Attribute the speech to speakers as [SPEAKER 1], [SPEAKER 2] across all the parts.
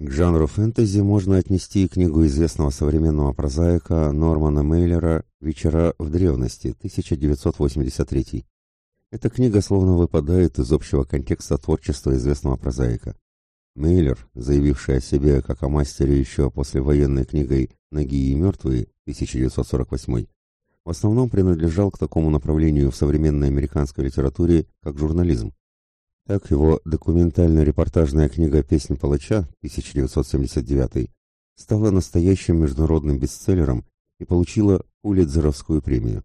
[SPEAKER 1] К жанру фэнтези можно отнести и книгу известного современного прозаика Нормана Мейлера «Вечера в древности» 1983. Эта книга словно выпадает из общего контекста творчества известного прозаика. Мейлер, заявивший о себе как о мастере еще после военной книгой «Ноги и мертвые» 1948, в основном принадлежал к такому направлению в современной американской литературе, как журнализм. Так его документально-репортажная книга «Песнь палача» 1979 стала настоящим международным бестселлером и получила Пулитзеровскую премию.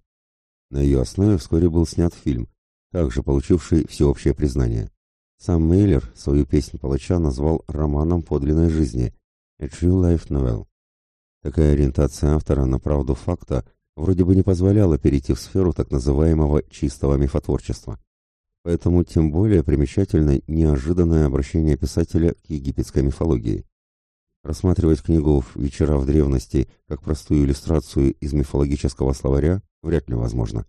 [SPEAKER 1] На ее основе вскоре был снят фильм, также получивший всеобщее признание. Сам Мейлер свою «Песнь палача» назвал романом подлинной жизни «A True Life Novel». Такая ориентация автора на правду факта вроде бы не позволяла перейти в сферу так называемого чистого мифотворчества. Поэтому тем более примечательно неожиданное обращение писателя к египетской мифологии. Рассматривать книгу «Вечера в древности» как простую иллюстрацию из мифологического словаря вряд ли возможно.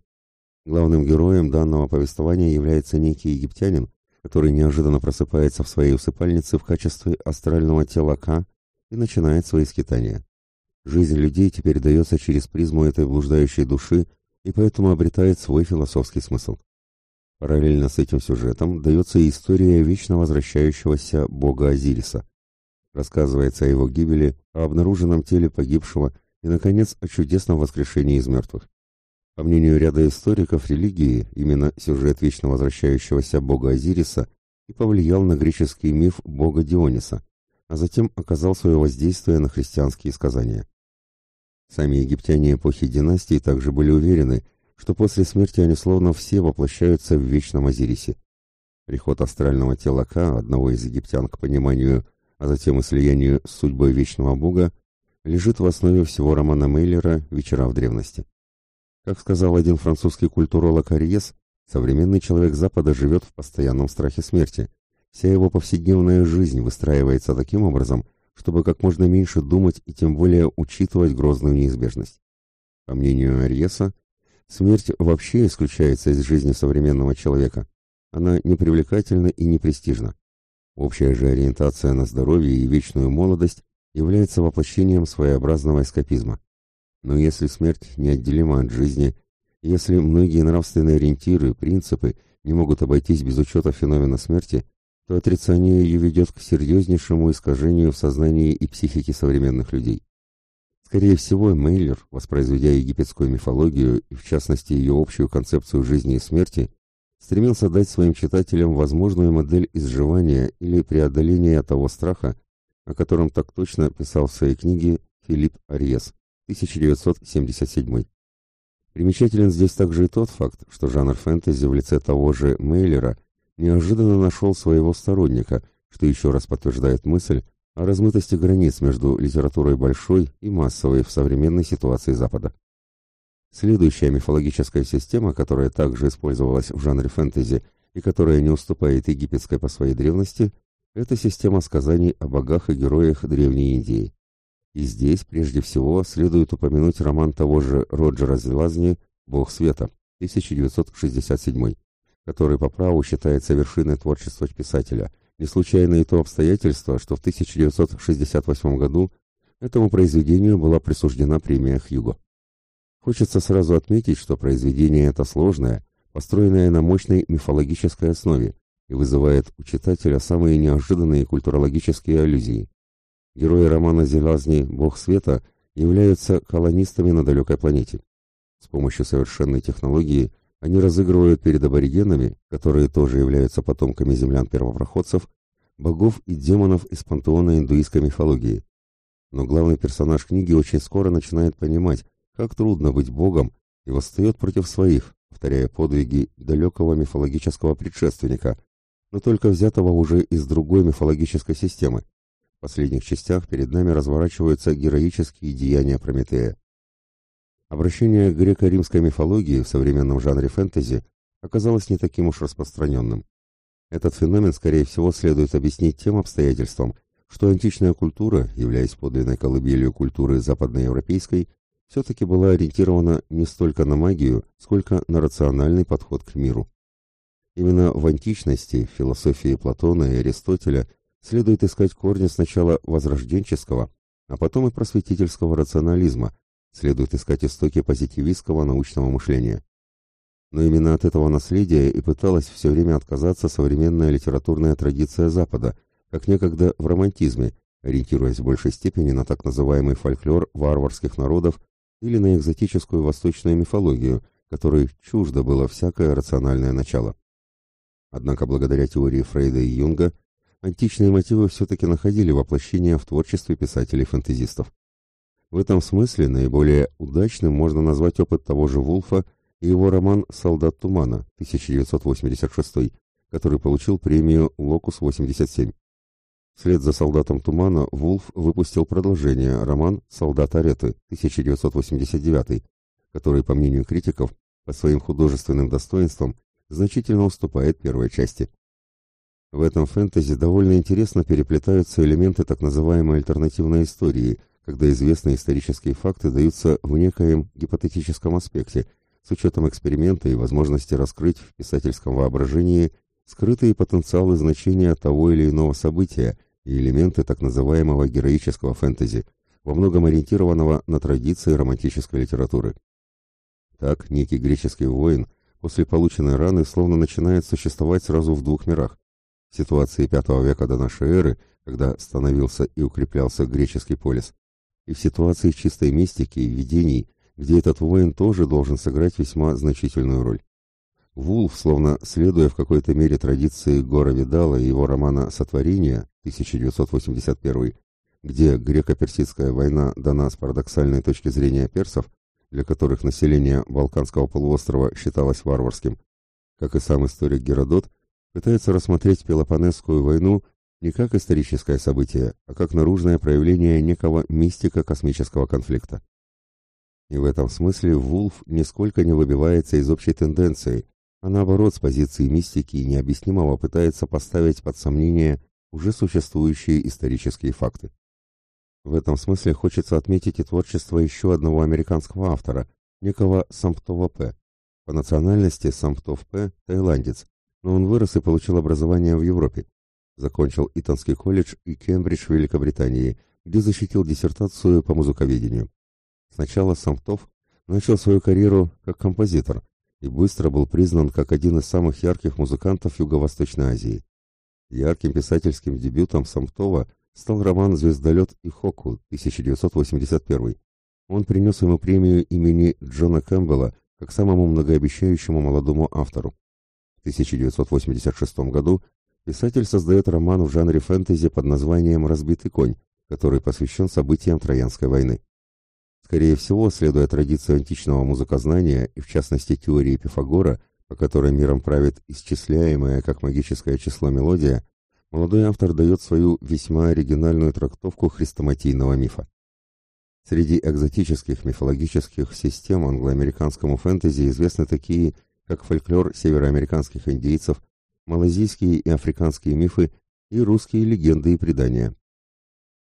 [SPEAKER 1] Главным героем данного повествования является некий египтянин, который неожиданно просыпается в своей усыпальнице в качестве астрального тела К и начинает свои скитания. Жизнь людей теперь дается через призму этой блуждающей души и поэтому обретает свой философский смысл. Параллельно с этим сюжетом дается и история вечно возвращающегося бога Азириса. Рассказывается о его гибели, о обнаруженном теле погибшего и, наконец, о чудесном воскрешении из мертвых. По мнению ряда историков религии, именно сюжет вечно возвращающегося бога Азириса и повлиял на греческий миф бога Диониса, а затем оказал свое воздействие на христианские сказания. Сами египтяне эпохи династий также были уверены, что после смерти они словно все воплощаются в вечном Азирисе. Приход астрального тела Ка, одного из египтян к пониманию, а затем и слиянию с судьбой вечного бога, лежит в основе всего романа Мейлера «Вечера в древности». Как сказал один французский культуролог Ариес, современный человек Запада живет в постоянном страхе смерти. Вся его повседневная жизнь выстраивается таким образом, чтобы как можно меньше думать и тем более учитывать грозную неизбежность. По мнению Ариеса, Смерть вообще исключается из жизни современного человека. Она непривлекательна и непрестижна. Общая же ориентация на здоровье и вечную молодость является воплощением своеобразного эскапизма. Но если смерть неотделима от жизни, если многие нравственные ориентиры, принципы не могут обойтись без учета феномена смерти, то отрицание ее ведет к серьезнейшему искажению в сознании и психике современных людей. Скорее всего, Мейлер, воспроизведя египетскую мифологию и в частности ее общую концепцию жизни и смерти, стремился дать своим читателям возможную модель изживания или преодоления того страха, о котором так точно писал в своей книге Филипп Арьес, 1977. Примечателен здесь также и тот факт, что жанр фэнтези в лице того же Мейлера неожиданно нашел своего сторонника, что еще раз подтверждает мысль, о размытости границ между литературой большой и массовой в современной ситуации Запада. Следующая мифологическая система, которая также использовалась в жанре фэнтези и которая не уступает египетской по своей древности, это система сказаний о богах и героях Древней Индии. И здесь, прежде всего, следует упомянуть роман того же Роджера Зелазни «Бог света» 1967, который по праву считается вершиной творчества писателя – не случайно и то обстоятельство, что в 1968 году этому произведению была присуждена премия Хьюго. Хочется сразу отметить, что произведение это сложное, построенное на мощной мифологической основе и вызывает у читателя самые неожиданные культурологические аллюзии. Герои романа Зелазни «Бог света» являются колонистами на далекой планете. С помощью совершенной технологии – они разыгрывают перед аборигенами, которые тоже являются потомками землян-первопроходцев, богов и демонов из пантеона индуистской мифологии. Но главный персонаж книги очень скоро начинает понимать, как трудно быть богом, и восстает против своих, повторяя подвиги далекого мифологического предшественника, но только взятого уже из другой мифологической системы. В последних частях перед нами разворачиваются героические деяния Прометея. Обращение к греко-римской мифологии в современном жанре фэнтези оказалось не таким уж распространенным. Этот феномен, скорее всего, следует объяснить тем обстоятельством, что античная культура, являясь подлинной колыбелью культуры западноевропейской, все-таки была ориентирована не столько на магию, сколько на рациональный подход к миру. Именно в античности, в философии Платона и Аристотеля, следует искать корни сначала возрожденческого, а потом и просветительского рационализма, следует искать истоки позитивистского научного мышления. Но именно от этого наследия и пыталась все время отказаться современная литературная традиция Запада, как некогда в романтизме, ориентируясь в большей степени на так называемый фольклор варварских народов или на экзотическую восточную мифологию, которой чуждо было всякое рациональное начало. Однако благодаря теории Фрейда и Юнга античные мотивы все-таки находили воплощение в творчестве писателей-фэнтезистов. В этом смысле наиболее удачным можно назвать опыт того же Вулфа и его роман «Солдат тумана» 1986, который получил премию «Локус-87». Вслед за «Солдатом тумана» Вулф выпустил продолжение, роман «Солдат Ареты» 1989, который, по мнению критиков, по своим художественным достоинствам значительно уступает первой части. В этом фэнтези довольно интересно переплетаются элементы так называемой альтернативной истории, когда известные исторические факты даются в некоем гипотетическом аспекте, с учетом эксперимента и возможности раскрыть в писательском воображении скрытые потенциалы значения того или иного события и элементы так называемого героического фэнтези, во многом ориентированного на традиции романтической литературы. Так, некий греческий воин после полученной раны словно начинает существовать сразу в двух мирах. В ситуации V века до нашей эры, когда становился и укреплялся греческий полис, и в ситуации чистой мистики и видений, где этот воин тоже должен сыграть весьма значительную роль. Вулф, словно следуя в какой-то мере традиции Гора Видала и его романа «Сотворение» 1981, где греко-персидская война дана с парадоксальной точки зрения персов, для которых население Балканского полуострова считалось варварским, как и сам историк Геродот, пытается рассмотреть Пелопонесскую войну не как историческое событие, а как наружное проявление некого мистика космического конфликта. И в этом смысле Вулф нисколько не выбивается из общей тенденции, а наоборот с позиции мистики и необъяснимого пытается поставить под сомнение уже существующие исторические факты. В этом смысле хочется отметить и творчество еще одного американского автора, некого Самптова П. По национальности Самптов П. – таиландец, но он вырос и получил образование в Европе. Закончил Итонский колледж и Кембридж в Великобритании, где защитил диссертацию по музыковедению. Сначала Самптов начал свою карьеру как композитор – и быстро был признан как один из самых ярких музыкантов Юго-Восточной Азии. Ярким писательским дебютом Самтова стал роман «Звездолет и Хоку» 1981. Он принес ему премию имени Джона Кэмпбелла как самому многообещающему молодому автору. В 1986 году писатель создает роман в жанре фэнтези под названием «Разбитый конь», который посвящен событиям Троянской войны. Скорее всего, следуя традиции античного музыкознания и в частности теории Пифагора, по которой миром правит исчисляемое как магическое число мелодия, молодой автор дает свою весьма оригинальную трактовку хрестоматийного мифа. Среди экзотических мифологических систем англоамериканскому фэнтези известны такие, как фольклор североамериканских индейцев, малазийские и африканские мифы и русские легенды и предания.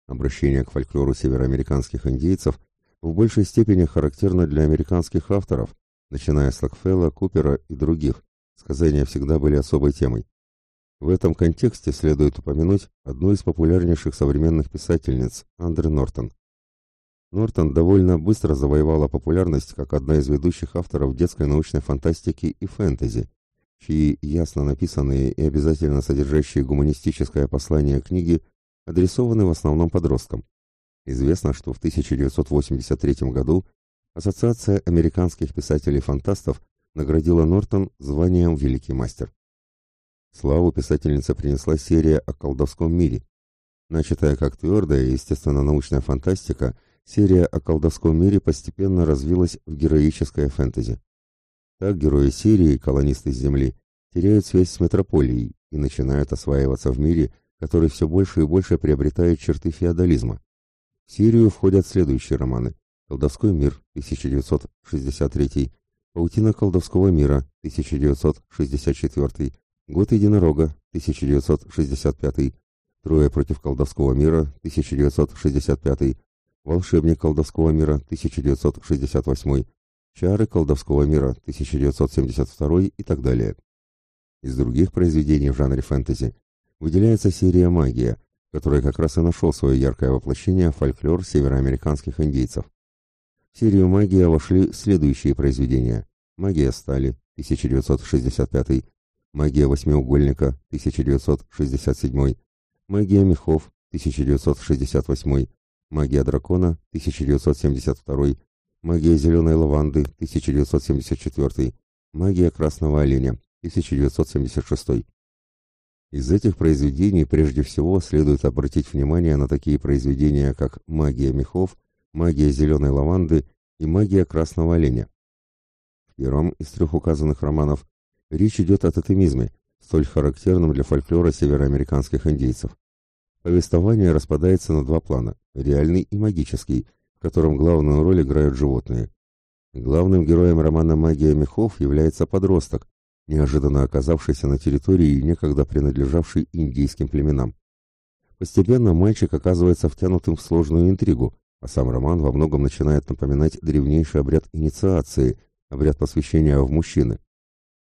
[SPEAKER 1] Обращение к фольклору североамериканских индейцев – в большей степени характерно для американских авторов, начиная с Локфелла, Купера и других. Сказания всегда были особой темой. В этом контексте следует упомянуть одну из популярнейших современных писательниц, Андре Нортон. Нортон довольно быстро завоевала популярность как одна из ведущих авторов детской научной фантастики и фэнтези, чьи ясно написанные и обязательно содержащие гуманистическое послание книги адресованы в основном подросткам. Известно, что в 1983 году Ассоциация американских писателей-фантастов наградила Нортон званием «Великий мастер». Славу писательница принесла серия о колдовском мире. Начатая как твердая и, естественно, научная фантастика, серия о колдовском мире постепенно развилась в героическое фэнтези. Так герои серии, колонисты с Земли, теряют связь с метрополией и начинают осваиваться в мире, который все больше и больше приобретает черты феодализма. В серию входят следующие романы. «Колдовской мир» 1963, «Паутина колдовского мира» 1964, «Год единорога» 1965, «Трое против колдовского мира» 1965, «Волшебник колдовского мира» 1968, «Чары колдовского мира» 1972 и так далее. Из других произведений в жанре фэнтези выделяется серия «Магия», который как раз и нашел свое яркое воплощение фольклор североамериканских индейцев. В серию «Магия» вошли следующие произведения. «Магия стали» 1965, «Магия восьмиугольника» 1967, «Магия мехов» 1968, «Магия дракона» 1972, «Магия зеленой лаванды» 1974, «Магия красного оленя» 1976. Из этих произведений прежде всего следует обратить внимание на такие произведения, как «Магия мехов», «Магия зеленой лаванды» и «Магия красного оленя». В первом из трех указанных романов речь идет о тотемизме, столь характерном для фольклора североамериканских индейцев. Повествование распадается на два плана – реальный и магический, котором главную роль играют животные. Главным героем романа «Магия мехов» является подросток, неожиданно оказавшийся на территории, некогда принадлежавшей индейским племенам. Постепенно мальчик оказывается втянутым в сложную интригу, а сам роман во многом начинает напоминать древнейший обряд инициации, обряд посвящения в мужчины.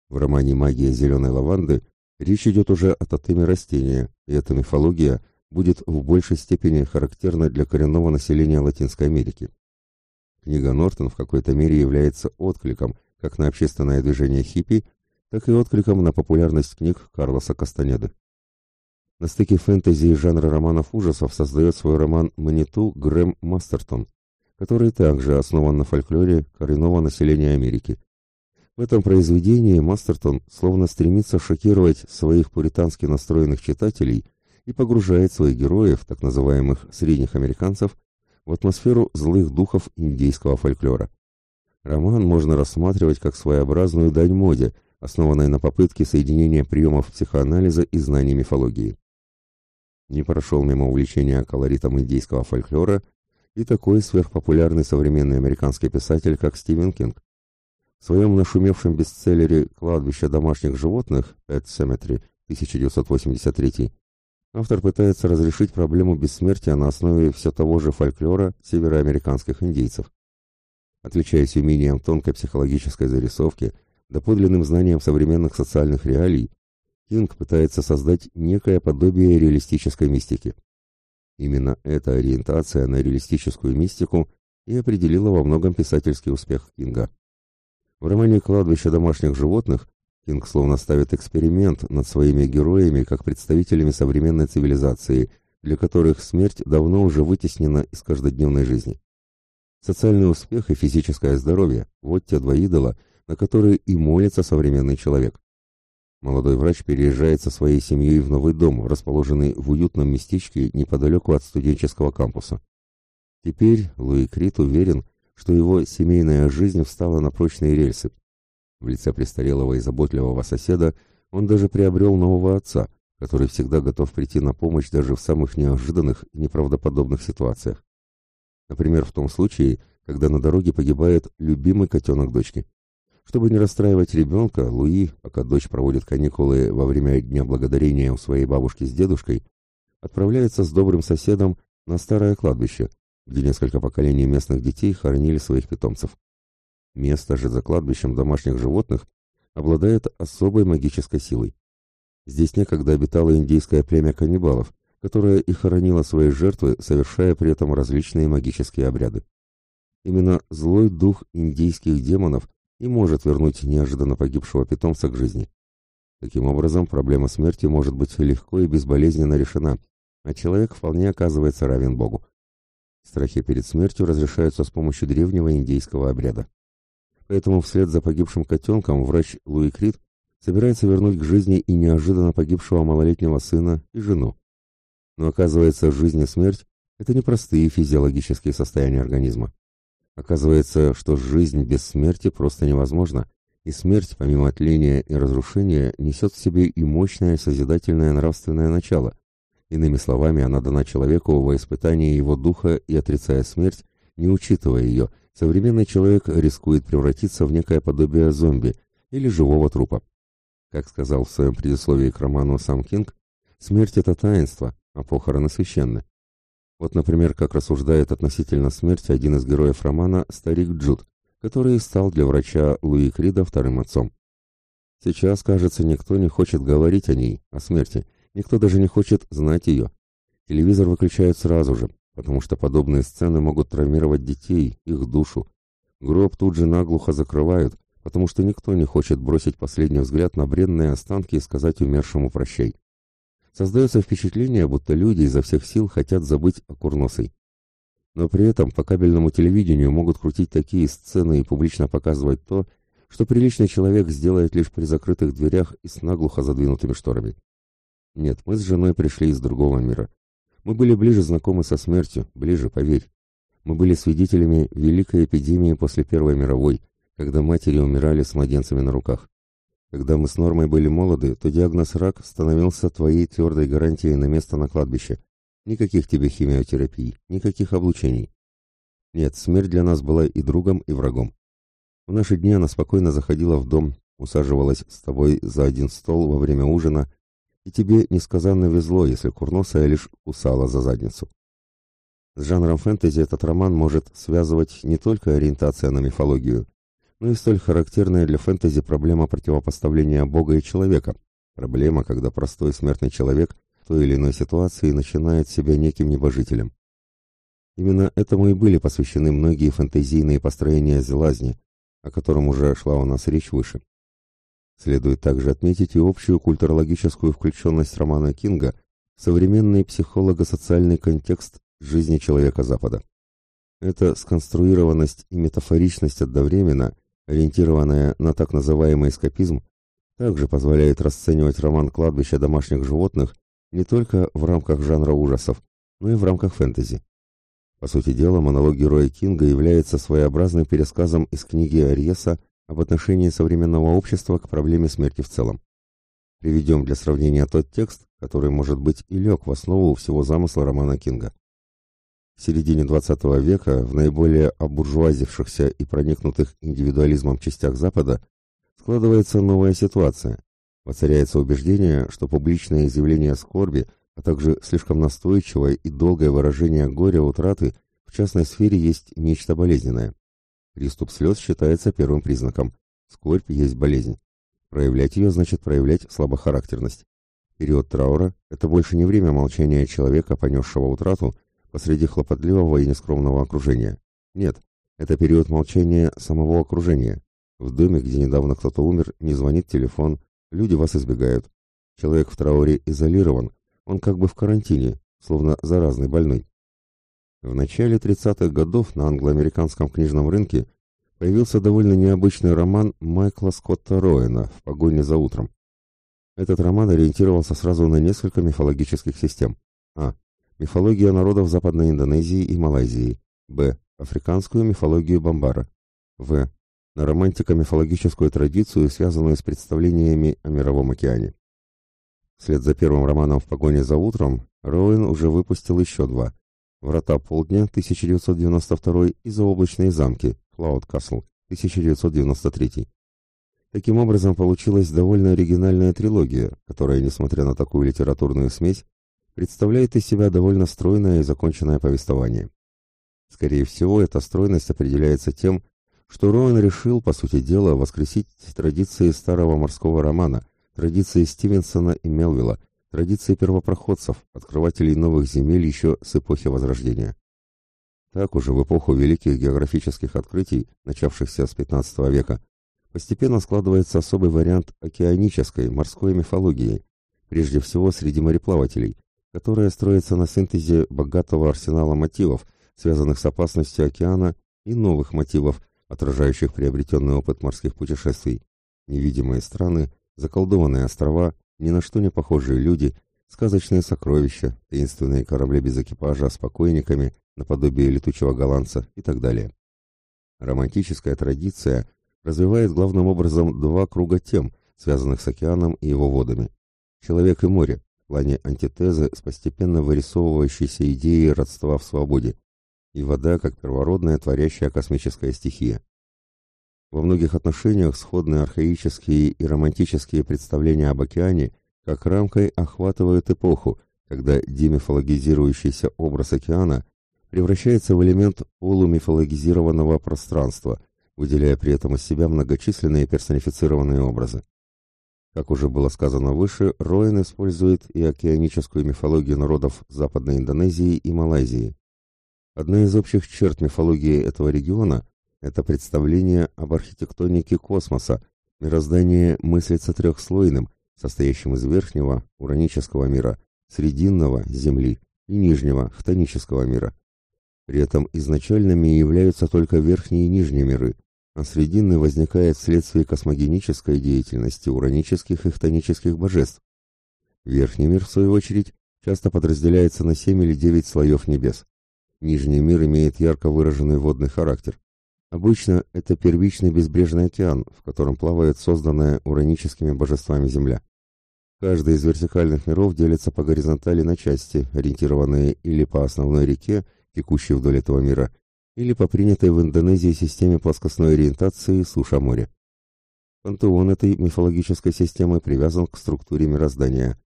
[SPEAKER 1] В романе «Магия зеленой лаванды» речь идет уже о тотеме растения, и эта мифология – будет в большей степени характерна для коренного населения Латинской Америки. Книга Нортон в какой-то мере является откликом как на общественное движение хиппи, так и откликом на популярность книг Карлоса Кастанеды. На стыке фэнтези и жанра романов ужасов создает свой роман «Маниту» Грэм Мастертон, который также основан на фольклоре коренного населения Америки. В этом произведении Мастертон словно стремится шокировать своих пуритански настроенных читателей – и погружает своих героев, так называемых средних американцев, в атмосферу злых духов индейского фольклора. Роман можно рассматривать как своеобразную дань моде, основанной на попытке соединения приемов психоанализа и знаний мифологии. Не прошел мимо увлечения колоритом индейского фольклора и такой сверхпопулярный современный американский писатель, как Стивен Кинг. В своем нашумевшем бестселлере «Кладбище домашних животных» Pet Cemetery 1983 автор пытается разрешить проблему бессмертия на основе все того же фольклора североамериканских индейцев. Отличаясь умением тонкой психологической зарисовки, доподлинным знанием современных социальных реалий, Кинг пытается создать некое подобие реалистической мистики. Именно эта ориентация на реалистическую мистику и определила во многом писательский успех Кинга. В романе «Кладбище домашних животных» Кинг словно ставит эксперимент над своими героями как представителями современной цивилизации, для которых смерть давно уже вытеснена из каждодневной жизни. Социальный успех и физическое здоровье – вот те два идола, на которые и молится современный человек. Молодой врач переезжает со своей семьей в новый дом, расположенный в уютном местечке неподалеку от студенческого кампуса. Теперь Луи Крит уверен, что его семейная жизнь встала на прочные рельсы, в лице престарелого и заботливого соседа он даже приобрел нового отца, который всегда готов прийти на помощь даже в самых неожиданных и неправдоподобных ситуациях. Например, в том случае, когда на дороге погибает любимый котенок дочки. Чтобы не расстраивать ребенка, Луи, пока дочь проводит каникулы во время Дня Благодарения у своей бабушки с дедушкой, отправляется с добрым соседом на старое кладбище, где несколько поколений местных детей хоронили своих питомцев. Место же за кладбищем домашних животных обладает особой магической силой. Здесь некогда обитало индейское племя каннибалов, которое и хоронило свои жертвы, совершая при этом различные магические обряды. Именно злой дух индейских демонов и может вернуть неожиданно погибшего питомца к жизни. Таким образом, проблема смерти может быть легко и безболезненно решена, а человек вполне оказывается равен Богу. Страхи перед смертью разрешаются с помощью древнего индейского обряда. Поэтому вслед за погибшим котенком врач Луи Крид собирается вернуть к жизни и неожиданно погибшего малолетнего сына и жену. Но оказывается, жизнь и смерть – это непростые физиологические состояния организма. Оказывается, что жизнь без смерти просто невозможна, и смерть, помимо тления и разрушения, несет в себе и мощное созидательное нравственное начало. Иными словами, она дана человеку во испытании его духа и, отрицая смерть, не учитывая ее – современный человек рискует превратиться в некое подобие зомби или живого трупа. Как сказал в своем предисловии к роману сам Кинг, смерть – это таинство, а похороны священны. Вот, например, как рассуждает относительно смерти один из героев романа старик Джуд, который стал для врача Луи Крида вторым отцом. Сейчас, кажется, никто не хочет говорить о ней, о смерти, никто даже не хочет знать ее. Телевизор выключают сразу же, потому что подобные сцены могут травмировать детей, их душу. Гроб тут же наглухо закрывают, потому что никто не хочет бросить последний взгляд на бренные останки и сказать умершему прощай. Создается впечатление, будто люди изо всех сил хотят забыть о Курносой. Но при этом по кабельному телевидению могут крутить такие сцены и публично показывать то, что приличный человек сделает лишь при закрытых дверях и с наглухо задвинутыми шторами. Нет, мы с женой пришли из другого мира. Мы были ближе знакомы со смертью, ближе, поверь. Мы были свидетелями великой эпидемии после Первой мировой, когда матери умирали с младенцами на руках. Когда мы с Нормой были молоды, то диагноз рак становился твоей твердой гарантией на место на кладбище. Никаких тебе химиотерапий, никаких облучений. Нет, смерть для нас была и другом, и врагом. В наши дни она спокойно заходила в дом, усаживалась с тобой за один стол во время ужина, и тебе несказанно везло, если курносая лишь кусала за задницу. С жанром фэнтези этот роман может связывать не только ориентация на мифологию, но и столь характерная для фэнтези проблема противопоставления Бога и человека, проблема, когда простой смертный человек в той или иной ситуации начинает себя неким небожителем. Именно этому и были посвящены многие фэнтезийные построения Зелазни, о котором уже шла у нас речь выше. Следует также отметить и общую культурологическую включенность романа Кинга в современный психолого-социальный контекст жизни человека Запада. Эта сконструированность и метафоричность одновременно ориентированная на так называемый эскапизм, также позволяет расценивать роман «Кладбище домашних животных» не только в рамках жанра ужасов, но и в рамках фэнтези. По сути дела, монолог героя Кинга является своеобразным пересказом из книги Ариеса об отношении современного общества к проблеме смерти в целом. Приведем для сравнения тот текст, который, может быть, и лег в основу всего замысла романа Кинга. В середине XX века в наиболее обуржуазившихся и проникнутых индивидуализмом частях Запада складывается новая ситуация. Воцаряется убеждение, что публичное изъявление скорби, а также слишком настойчивое и долгое выражение горя утраты в частной сфере есть нечто болезненное. Приступ слез считается первым признаком. Скорбь есть болезнь. Проявлять ее значит проявлять слабохарактерность. Период траура – это больше не время молчания человека, понесшего утрату, посреди хлопотливого и нескромного окружения. Нет, это период молчания самого окружения. В доме, где недавно кто-то умер, не звонит телефон, люди вас избегают. Человек в трауре изолирован, он как бы в карантине, словно заразный больной. В начале 30-х годов на англо-американском книжном рынке появился довольно необычный роман Майкла Скотта Роэна «В погоне за утром». Этот роман ориентировался сразу на несколько мифологических систем. А. Мифология народов Западной Индонезии и Малайзии. Б. Африканскую мифологию Бамбара. В. На романтико-мифологическую традицию, связанную с представлениями о Мировом океане. Вслед за первым романом «В погоне за утром» Роуэн уже выпустил еще два. «Врата полдня» 1992 и «Заоблачные замки» Клауд Касл 1993. Таким образом, получилась довольно оригинальная трилогия, которая, несмотря на такую литературную смесь, представляет из себя довольно стройное и законченное повествование. Скорее всего, эта стройность определяется тем, что Роуэн решил, по сути дела, воскресить традиции старого морского романа, традиции Стивенсона и Мелвилла, традиции первопроходцев, открывателей новых земель еще с эпохи Возрождения. Так уже в эпоху великих географических открытий, начавшихся с XV века, постепенно складывается особый вариант океанической, морской мифологии, прежде всего среди мореплавателей, которая строится на синтезе богатого арсенала мотивов, связанных с опасностью океана, и новых мотивов, отражающих приобретенный опыт морских путешествий. Невидимые страны, заколдованные острова, ни на что не похожие люди, сказочные сокровища, таинственные корабли без экипажа с покойниками, наподобие летучего голландца и так далее. Романтическая традиция развивает главным образом два круга тем, связанных с океаном и его водами. Человек и море, в плане антитезы с постепенно вырисовывающейся идеей родства в свободе, и вода как первородная творящая космическая стихия. Во многих отношениях сходные архаические и романтические представления об океане как рамкой охватывают эпоху, когда демифологизирующийся образ океана превращается в элемент полумифологизированного пространства, выделяя при этом из себя многочисленные персонифицированные образы. Как уже было сказано выше, Роэн использует и океаническую мифологию народов Западной Индонезии и Малайзии. Одна из общих черт мифологии этого региона – это представление об архитектонике космоса, мироздание мыслится трехслойным, состоящим из верхнего, уранического мира, срединного, Земли, и нижнего, хтонического мира. При этом изначальными являются только верхние и нижние миры, а срединный возникает вследствие космогенической деятельности уранических и хтонических божеств. Верхний мир, в свою очередь, часто подразделяется на семь или девять слоев небес. Нижний мир имеет ярко выраженный водный характер. Обычно это первичный безбрежный океан, в котором плавает созданная ураническими божествами Земля. Каждый из вертикальных миров делится по горизонтали на части, ориентированные или по основной реке, текущей вдоль этого мира, или по принятой в Индонезии системе плоскостной ориентации суша-море. Пантеон этой мифологической системы привязан к структуре мироздания.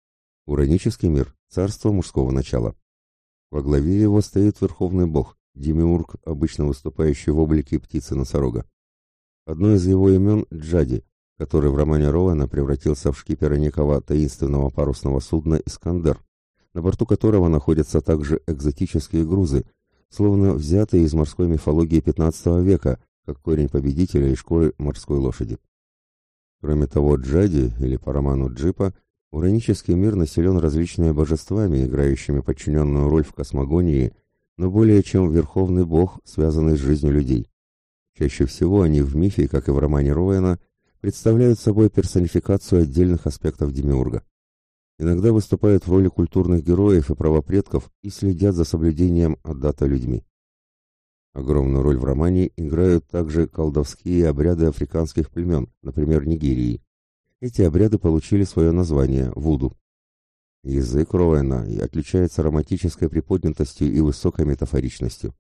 [SPEAKER 1] Уранический мир – царство мужского начала. Во главе его стоит верховный бог, демиург, обычно выступающий в облике птицы-носорога. Одно из его имен – Джади, который в романе Роуэна превратился в шкипера некого таинственного парусного судна «Искандер», на борту которого находятся также экзотические грузы – словно взятые из морской мифологии XV века, как корень победителя и школы морской лошади. Кроме того, Джади, или по роману Джипа, уранический мир населен различными божествами, играющими подчиненную роль в космогонии, но более чем верховный бог, связанный с жизнью людей. Чаще всего они в мифе, как и в романе Роэна, представляют собой персонификацию отдельных аспектов Демиурга иногда выступают в роли культурных героев и правопредков и следят за соблюдением отдата людьми. Огромную роль в романе играют также колдовские обряды африканских племен, например, Нигерии. Эти обряды получили свое название – вуду. Язык Роэна отличается романтической приподнятостью и высокой метафоричностью.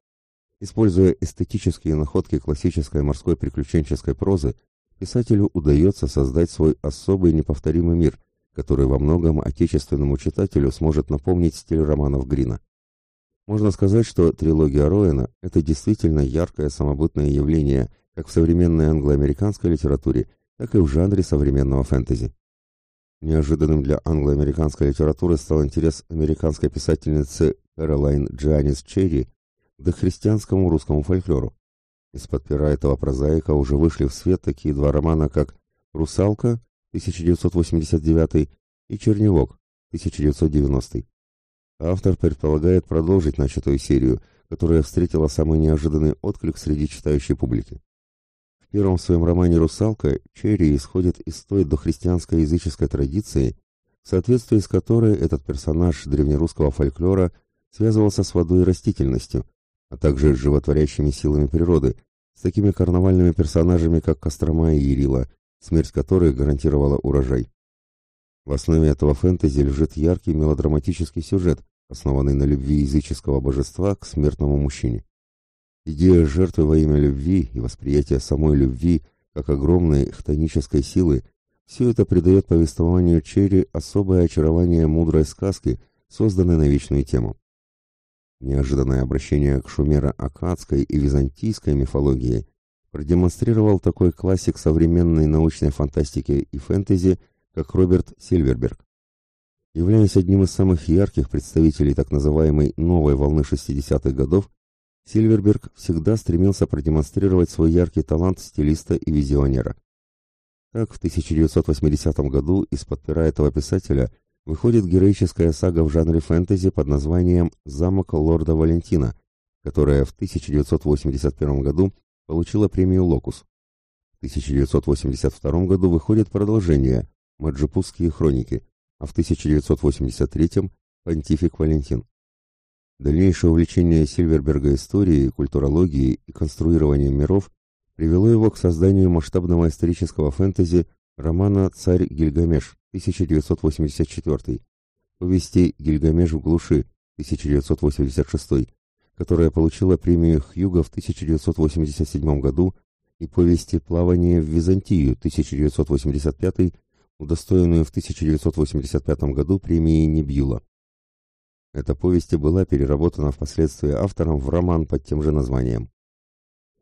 [SPEAKER 1] Используя эстетические находки классической морской приключенческой прозы, писателю удается создать свой особый неповторимый мир – который во многом отечественному читателю сможет напомнить стиль романов Грина. Можно сказать, что трилогия Роэна – это действительно яркое самобытное явление как в современной англоамериканской литературе, так и в жанре современного фэнтези. Неожиданным для англоамериканской литературы стал интерес американской писательницы Кэролайн Джанис Черри к дохристианскому русскому фольклору. Из-под пера этого прозаика уже вышли в свет такие два романа, как «Русалка» 1989 и Черневок 1990. Автор предполагает продолжить начатую серию, которая встретила самый неожиданный отклик среди читающей публики. Первом своем романе «Русалка» Черри исходит из той дохристианской языческой традиции, в соответствии с которой этот персонаж древнерусского фольклора связывался с водой и растительностью, а также с животворящими силами природы, с такими карнавальными персонажами, как Кострома и Ярила, смерть которой гарантировала урожай. В основе этого фэнтези лежит яркий мелодраматический сюжет, основанный на любви языческого божества к смертному мужчине. Идея жертвы во имя любви и восприятие самой любви как огромной хтонической силы все это придает повествованию Черри особое очарование мудрой сказки, созданной на вечную тему. Неожиданное обращение к шумеро-акадской и византийской мифологии продемонстрировал такой классик современной научной фантастики и фэнтези, как Роберт Сильверберг. Являясь одним из самых ярких представителей так называемой «новой волны 60-х годов», Сильверберг всегда стремился продемонстрировать свой яркий талант стилиста и визионера. Так, в 1980 году из-под пера этого писателя выходит героическая сага в жанре фэнтези под названием «Замок лорда Валентина», которая в 1981 году получила премию «Локус». В 1982 году выходит продолжение «Маджипусские хроники», а в 1983 «Понтифик Валентин». Дальнейшее увлечение Сильверберга историей, культурологией и конструированием миров привело его к созданию масштабного исторического фэнтези романа «Царь Гильгамеш» 1984, повести «Гильгамеш в глуши» 1986, которая получила премию Хьюга в 1987 году, и повести «Плавание в Византию» 1985, удостоенную в 1985 году премии Небьюла. Эта повесть была переработана впоследствии автором в роман под тем же названием.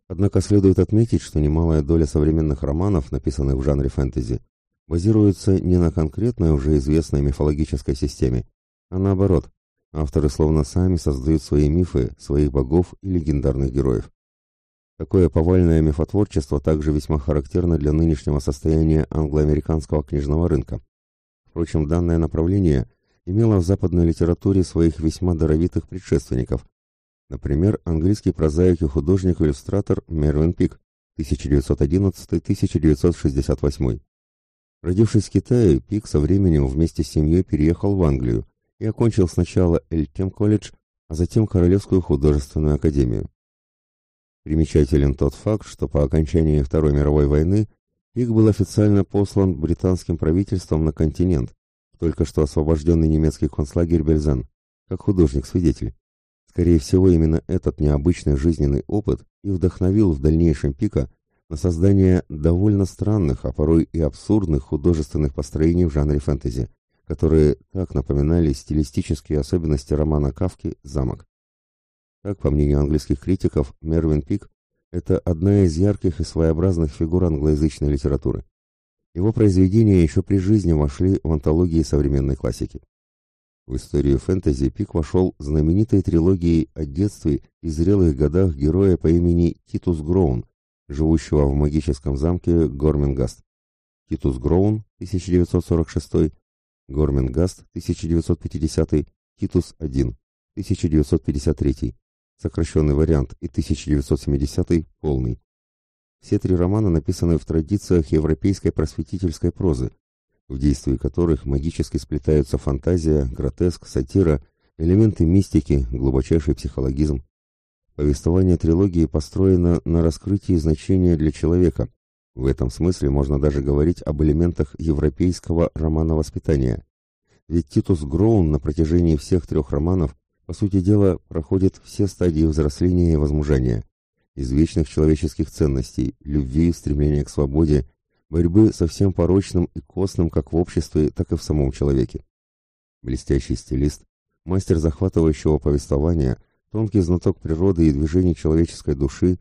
[SPEAKER 1] Однако следует отметить, что немалая доля современных романов, написанных в жанре фэнтези, базируется не на конкретной уже известной мифологической системе, а наоборот, авторы словно сами создают свои мифы, своих богов и легендарных героев. Такое повальное мифотворчество также весьма характерно для нынешнего состояния англоамериканского книжного рынка. Впрочем, данное направление имело в западной литературе своих весьма даровитых предшественников. Например, английский прозаик и художник-иллюстратор Мервин Пик 1911-1968. Родившись в Китае, Пик со временем вместе с семьей переехал в Англию и окончил сначала Эльтем колледж, а затем Королевскую художественную академию. Примечателен тот факт, что по окончании Второй мировой войны Пик был официально послан британским правительством на континент, только что освобожденный немецкий концлагерь Бельзан, как художник-свидетель. Скорее всего, именно этот необычный жизненный опыт и вдохновил в дальнейшем Пика на создание довольно странных, а порой и абсурдных художественных построений в жанре фэнтези, которые так напоминали стилистические особенности романа Кавки «Замок». Так, по мнению английских критиков, Мервин Пик – это одна из ярких и своеобразных фигур англоязычной литературы. Его произведения еще при жизни вошли в антологии современной классики. В историю фэнтези Пик вошел знаменитой трилогией о детстве и зрелых годах героя по имени Титус Гроун, живущего в магическом замке Гормингаст. Титус Гроун, 1946, Гормингаст, 1950, Титус-1, 1953 сокращенный вариант, и 1970 полный. Все три романа написаны в традициях европейской просветительской прозы, в действии которых магически сплетаются фантазия, гротеск, сатира, элементы мистики, глубочайший психологизм. Повествование трилогии построено на раскрытии значения для человека. В этом смысле можно даже говорить об элементах европейского романа воспитания. Ведь Титус Гроун на протяжении всех трех романов по сути дела, проходит все стадии взросления и возмужания, из вечных человеческих ценностей, любви, стремления к свободе, борьбы со всем порочным и костным как в обществе, так и в самом человеке. Блестящий стилист, мастер захватывающего повествования, тонкий знаток природы и движений человеческой души,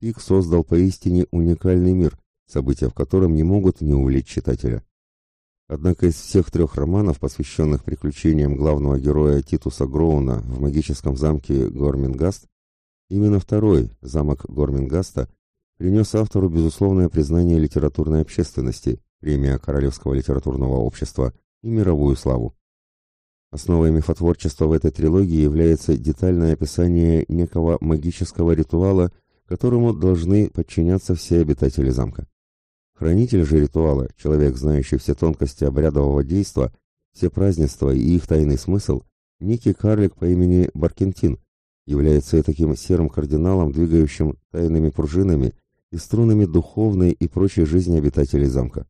[SPEAKER 1] Пик создал поистине уникальный мир, события в котором не могут не увлечь читателя. Однако из всех трех романов, посвященных приключениям главного героя Титуса Гроуна в магическом замке Гормингаст, именно второй, замок Гормингаста, принес автору безусловное признание литературной общественности, премия Королевского литературного общества и мировую славу. Основой мифотворчества в этой трилогии является детальное описание некого магического ритуала, которому должны подчиняться все обитатели замка. Хранитель же ритуала, человек, знающий все тонкости обрядового действа, все празднества и их тайный смысл, некий карлик по имени Баркентин, является таким серым кардиналом, двигающим тайными пружинами и струнами духовной и прочей жизни обитателей замка.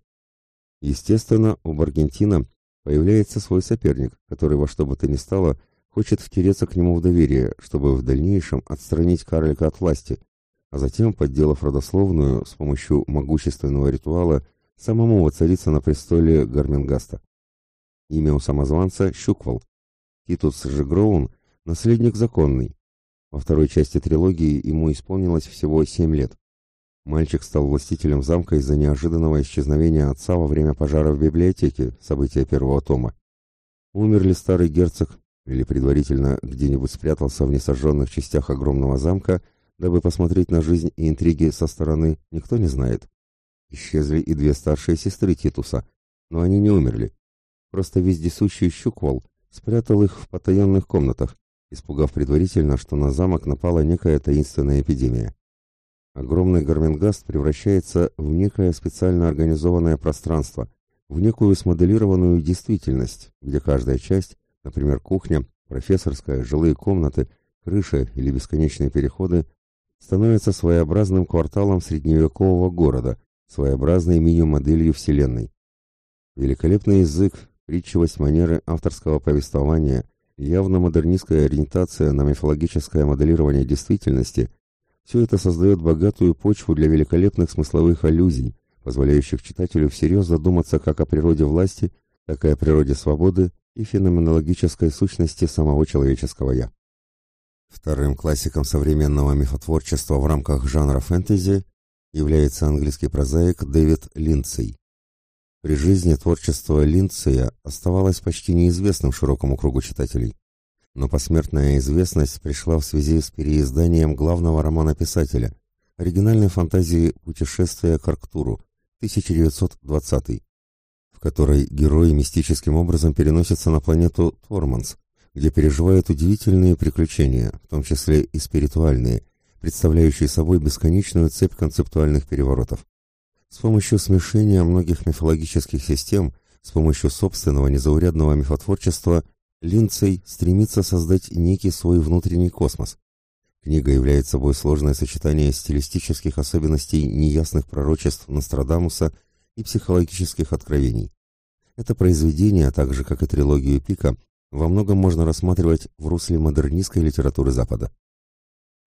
[SPEAKER 1] Естественно, у Баркентина появляется свой соперник, который во что бы то ни стало хочет втереться к нему в доверие, чтобы в дальнейшем отстранить карлика от власти, а затем, подделав родословную с помощью могущественного ритуала, самому воцариться на престоле Горменгаста. Имя у самозванца Щуквал. Титус же Гроун – наследник законный. Во второй части трилогии ему исполнилось всего семь лет. Мальчик стал властителем замка из-за неожиданного исчезновения отца во время пожара в библиотеке, события первого тома. Умер ли старый герцог, или предварительно где-нибудь спрятался в несожженных частях огромного замка – дабы посмотреть на жизнь и интриги со стороны, никто не знает. Исчезли и две старшие сестры Титуса, но они не умерли. Просто вездесущий щуквал спрятал их в потаенных комнатах, испугав предварительно, что на замок напала некая таинственная эпидемия. Огромный Гарменгаст превращается в некое специально организованное пространство, в некую смоделированную действительность, где каждая часть, например, кухня, профессорская, жилые комнаты, крыша или бесконечные переходы, становится своеобразным кварталом средневекового города, своеобразной мини-моделью Вселенной. Великолепный язык, притчивость манеры авторского повествования, явно модернистская ориентация на мифологическое моделирование действительности – все это создает богатую почву для великолепных смысловых аллюзий, позволяющих читателю всерьез задуматься как о природе власти, так и о природе свободы и феноменологической сущности самого человеческого «я». Вторым классиком современного мифотворчества в рамках жанра фэнтези является английский прозаик Дэвид Линдсей. При жизни творчество Линдсея оставалось почти неизвестным широкому кругу читателей. Но посмертная известность пришла в связи с переизданием главного романа писателя, оригинальной фантазии «Путешествие к Арктуру» 1920 в которой герои мистическим образом переносятся на планету Торманс, где переживают удивительные приключения, в том числе и спиритуальные, представляющие собой бесконечную цепь концептуальных переворотов. С помощью смешения многих мифологических систем, с помощью собственного незаурядного мифотворчества, Линдсей стремится создать некий свой внутренний космос. Книга является собой сложное сочетание стилистических особенностей неясных пророчеств Нострадамуса и психологических откровений. Это произведение, так же как и трилогию Пика, во многом можно рассматривать в русле модернистской литературы Запада.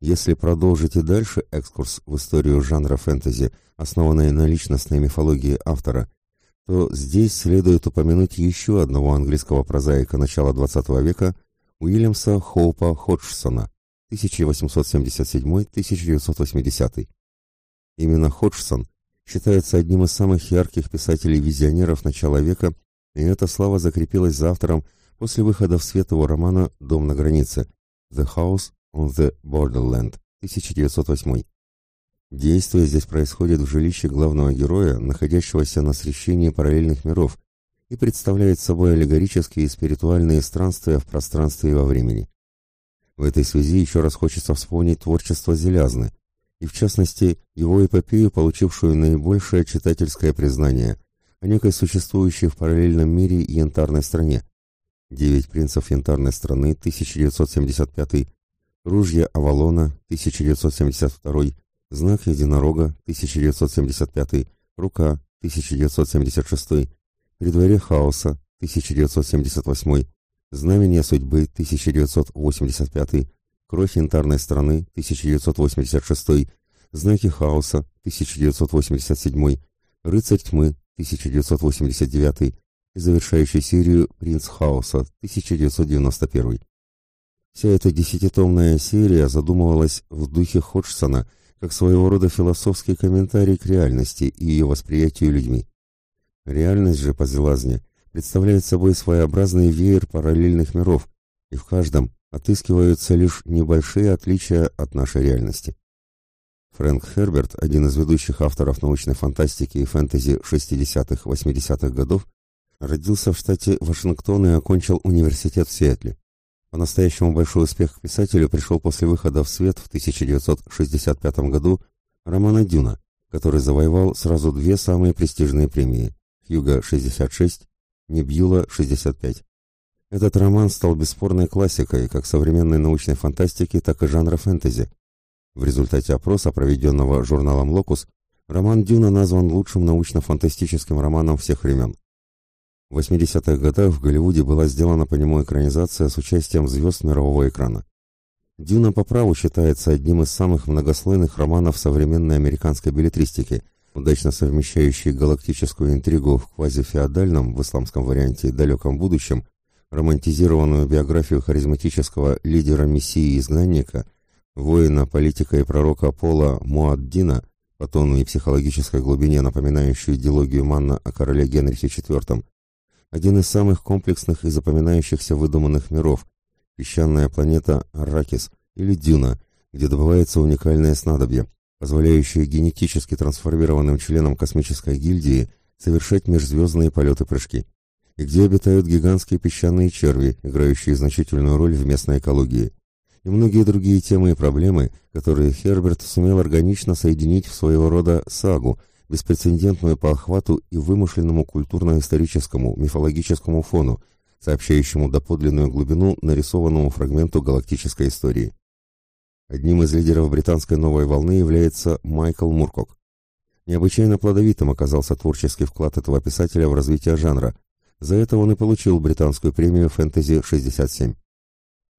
[SPEAKER 1] Если продолжить и дальше экскурс в историю жанра фэнтези, основанной на личностной мифологии автора, то здесь следует упомянуть еще одного английского прозаика начала XX века Уильямса Хоупа Ходжсона 1877-1980. Именно Ходжсон считается одним из самых ярких писателей-визионеров начала века, и эта слава закрепилась за автором после выхода в свет его романа «Дом на границе» «The House the Borderland» 1908. Действие здесь происходит в жилище главного героя, находящегося на срещении параллельных миров, и представляет собой аллегорические и спиритуальные странствия в пространстве и во времени. В этой связи еще раз хочется вспомнить творчество Зелязны, и в частности его эпопею, получившую наибольшее читательское признание о некой существующей в параллельном мире янтарной стране. «Девять принцев янтарной страны» 1975, «Ружья Авалона» 1972, «Знак единорога» 1975, «Рука» 1976, «При дворе хаоса» 1978, «Знамение судьбы» 1985, Кровь янтарной страны, 1986, Знаки хаоса, 1987, Рыцарь тьмы, 1989 и завершающий серию «Принц хаоса», 1991. Вся эта десятитомная серия задумывалась в духе Ходжсона как своего рода философский комментарий к реальности и ее восприятию людьми. Реальность же по Зелазне представляет собой своеобразный веер параллельных миров, и в каждом отыскиваются лишь небольшие отличия от нашей реальности. Фрэнк Херберт, один из ведущих авторов научной фантастики и фэнтези 60-80-х годов, родился в штате Вашингтон и окончил университет в Сиэтле. По-настоящему большой успех к писателю пришел после выхода в свет в 1965 году романа «Дюна», который завоевал сразу две самые престижные премии – Хьюга-66, Небьюла-65. Этот роман стал бесспорной классикой как современной научной фантастики, так и жанра фэнтези. В результате опроса, проведенного журналом «Локус», роман «Дюна» назван лучшим научно-фантастическим романом всех времен. В 80-х годах в Голливуде была сделана по нему экранизация с участием звезд мирового экрана. «Дюна» по праву считается одним из самых многослойных романов современной американской билетристики, удачно совмещающий галактическую интригу в квазифеодальном, в исламском варианте, далеком будущем, романтизированную биографию харизматического лидера мессии-изгнанника, воина, политика и пророка Пола Муаддина, по тону и психологической глубине напоминающую идеологию Манна о короле Генрихе IV, один из самых комплексных и запоминающихся выдуманных миров, песчаная планета Арракис или Дюна, где добывается уникальное снадобье, позволяющее генетически трансформированным членам космической гильдии совершать межзвездные полеты-прыжки и где обитают гигантские песчаные черви, играющие значительную роль в местной экологии, и многие другие темы и проблемы, которые Херберт сумел органично соединить в своего рода сагу, беспрецедентную по охвату и вымышленному культурно-историческому, мифологическому фону, сообщающему доподлинную глубину нарисованному фрагменту галактической истории. Одним из лидеров британской новой волны является Майкл Муркок. Необычайно плодовитым оказался творческий вклад этого писателя в развитие жанра, за это он и получил британскую премию «Фэнтези-67».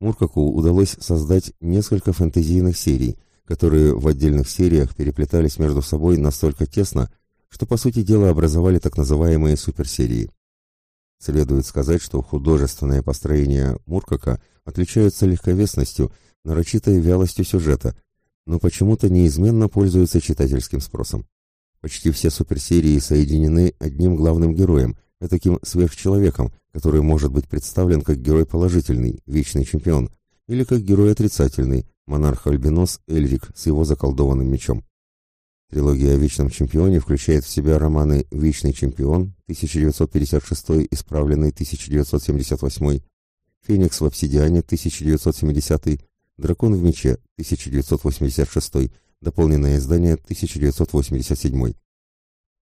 [SPEAKER 1] Муркаку удалось создать несколько фэнтезийных серий, которые в отдельных сериях переплетались между собой настолько тесно, что по сути дела образовали так называемые суперсерии. Следует сказать, что художественное построение Муркака отличаются легковесностью, нарочитой вялостью сюжета, но почему-то неизменно пользуются читательским спросом. Почти все суперсерии соединены одним главным героем, таким сверхчеловеком, который может быть представлен как герой положительный, вечный чемпион, или как герой отрицательный, монарх-альбинос Эльрик с его заколдованным мечом. Трилогия о Вечном Чемпионе включает в себя романы «Вечный чемпион» 1956, исправленный 1978, «Феникс в обсидиане» 1970, «Дракон в мече» 1986, дополненное издание 1987.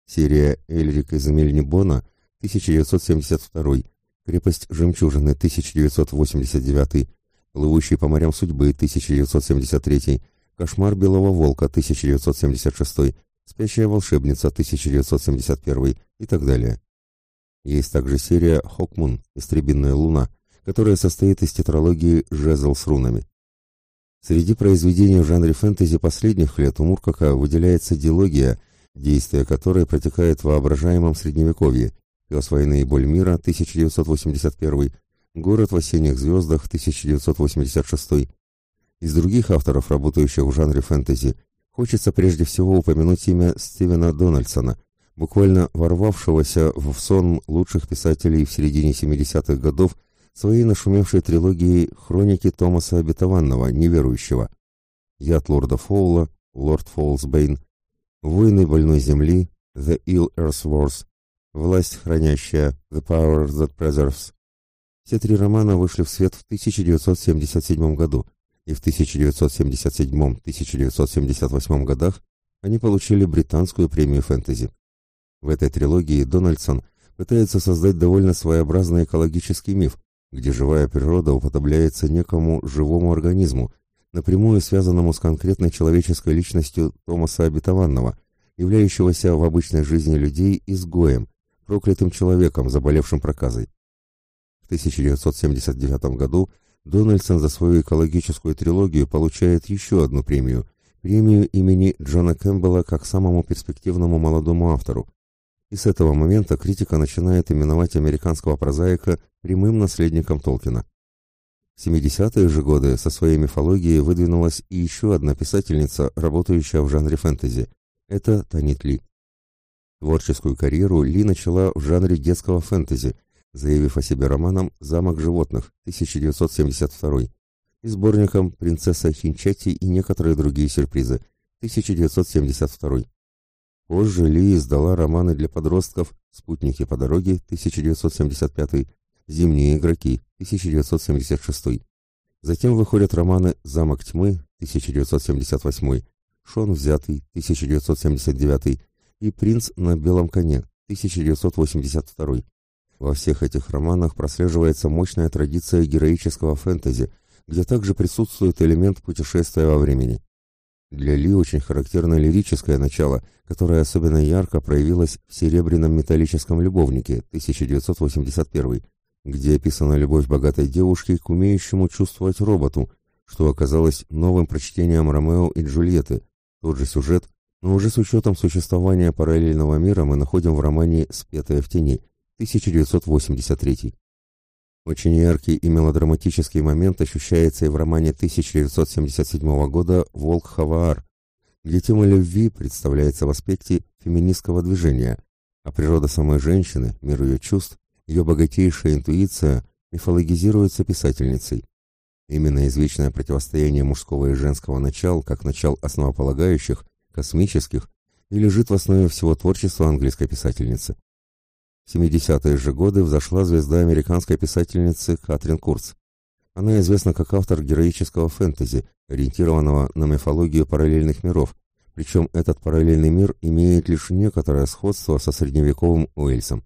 [SPEAKER 1] Серия «Эльрик из Мельнибона» 1972, «Крепость жемчужины» 1989, «Плывущий по морям судьбы» 1973, «Кошмар белого волка» 1976, «Спящая волшебница» 1971 и так далее. Есть также серия «Хокмун. Истребинная луна», которая состоит из тетралогии «Жезл с рунами». Среди произведений в жанре фэнтези последних лет у Муркака выделяется дилогия, действие которой протекает в воображаемом средневековье, «Пес войны и боль мира» 1981, «Город в осенних звездах» 1986, из других авторов, работающих в жанре фэнтези, хочется прежде всего упомянуть имя Стивена Дональдсона, буквально ворвавшегося в сон лучших писателей в середине 70-х годов своей нашумевшей трилогией «Хроники Томаса Обетованного, неверующего». «Яд лорда Фоула», «Лорд Фоулсбейн», «Войны больной земли», «The Ill Earth Wars», «Власть хранящая», «The Power That Preserves». Все три романа вышли в свет в 1977 году – и в 1977-1978 годах они получили британскую премию фэнтези. В этой трилогии Дональдсон пытается создать довольно своеобразный экологический миф, где живая природа уподобляется некому живому организму, напрямую связанному с конкретной человеческой личностью Томаса Обетованного, являющегося в обычной жизни людей изгоем, проклятым человеком, заболевшим проказой. В 1979 году Дональдсон за свою экологическую трилогию получает еще одну премию – премию имени Джона Кэмпбелла как самому перспективному молодому автору. И с этого момента критика начинает именовать американского прозаика прямым наследником Толкина. В 70-е же годы со своей мифологией выдвинулась и еще одна писательница, работающая в жанре фэнтези. Это Танит Ли. Творческую карьеру Ли начала в жанре детского фэнтези – заявив о себе романом «Замок животных» 1972 и сборником «Принцесса Хинчати и некоторые другие сюрпризы» 1972. Позже Ли издала романы для подростков «Спутники по дороге» 1975, «Зимние игроки» 1976. Затем выходят романы «Замок тьмы» 1978, «Шон взятый» 1979 и «Принц на белом коне» 1982. Во всех этих романах прослеживается мощная традиция героического фэнтези, где также присутствует элемент путешествия во времени. Для Ли очень характерно лирическое начало, которое особенно ярко проявилось в «Серебряном металлическом любовнике» 1981, где описана любовь богатой девушки к умеющему чувствовать роботу, что оказалось новым прочтением Ромео и Джульетты. Тот же сюжет, но уже с учетом существования параллельного мира мы находим в романе «Спетая в тени», 1983. Очень яркий и мелодраматический момент ощущается и в романе 1977 года «Волк Хаваар», где тема любви представляется в аспекте феминистского движения, а природа самой женщины, мир ее чувств, ее богатейшая интуиция мифологизируется писательницей. Именно извечное противостояние мужского и женского начал, как начал основополагающих, космических, и лежит в основе всего творчества английской писательницы. В 70-е же годы взошла звезда американской писательницы Катрин Курц. Она известна как автор героического фэнтези, ориентированного на мифологию параллельных миров, причем этот параллельный мир имеет лишь некоторое сходство со средневековым Уэльсом.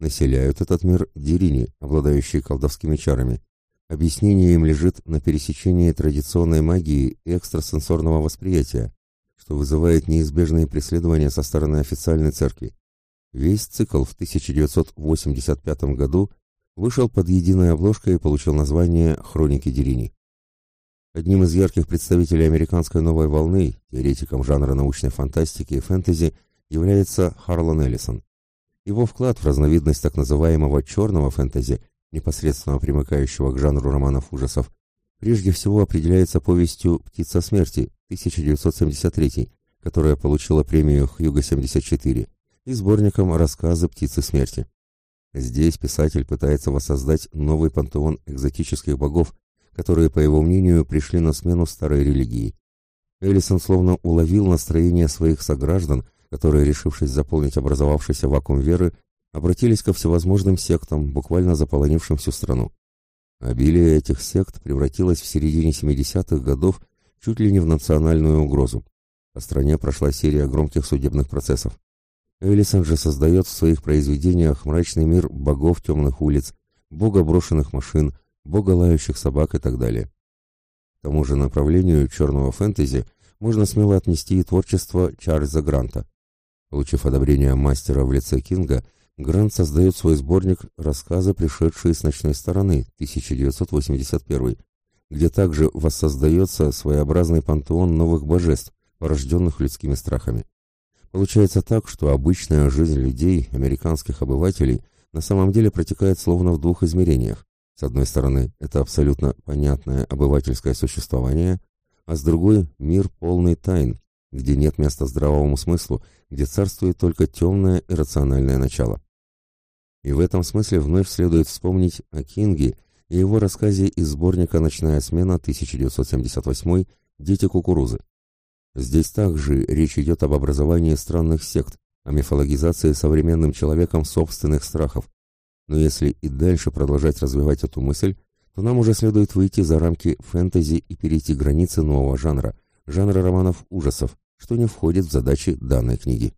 [SPEAKER 1] Населяют этот мир дирини, обладающие колдовскими чарами. Объяснение им лежит на пересечении традиционной магии и экстрасенсорного восприятия, что вызывает неизбежные преследования со стороны официальной церкви. Весь цикл в 1985 году вышел под единой обложкой и получил название «Хроники Дерини». Одним из ярких представителей американской новой волны, теоретиком жанра научной фантастики и фэнтези, является Харлан Эллисон. Его вклад в разновидность так называемого «черного фэнтези», непосредственно примыкающего к жанру романов ужасов, прежде всего определяется повестью «Птица смерти» 1973, которая получила премию «Хьюго-74», и сборником «Рассказы птицы смерти». Здесь писатель пытается воссоздать новый пантеон экзотических богов, которые, по его мнению, пришли на смену старой религии. Эллисон словно уловил настроение своих сограждан, которые, решившись заполнить образовавшийся вакуум веры, обратились ко всевозможным сектам, буквально заполонившим всю страну. Обилие этих сект превратилось в середине 70-х годов чуть ли не в национальную угрозу. По стране прошла серия громких судебных процессов. Эллисон же создает в своих произведениях мрачный мир богов темных улиц, бога брошенных машин, бога лающих собак и так далее. К тому же направлению черного фэнтези можно смело отнести и творчество Чарльза Гранта. Получив одобрение мастера в лице Кинга, Грант создает свой сборник «Рассказы, пришедшие с ночной стороны» 1981, где также воссоздается своеобразный пантеон новых божеств, порожденных людскими страхами. Получается так, что обычная жизнь людей, американских обывателей, на самом деле протекает словно в двух измерениях. С одной стороны, это абсолютно понятное обывательское существование, а с другой – мир полный тайн, где нет места здравому смыслу, где царствует только темное и рациональное начало. И в этом смысле вновь следует вспомнить о Кинге и его рассказе из сборника «Ночная смена» 1978 «Дети кукурузы». Здесь также речь идет об образовании странных сект, о мифологизации современным человеком собственных страхов. Но если и дальше продолжать развивать эту мысль, то нам уже следует выйти за рамки фэнтези и перейти границы нового жанра, жанра романов ужасов, что не входит в задачи данной книги.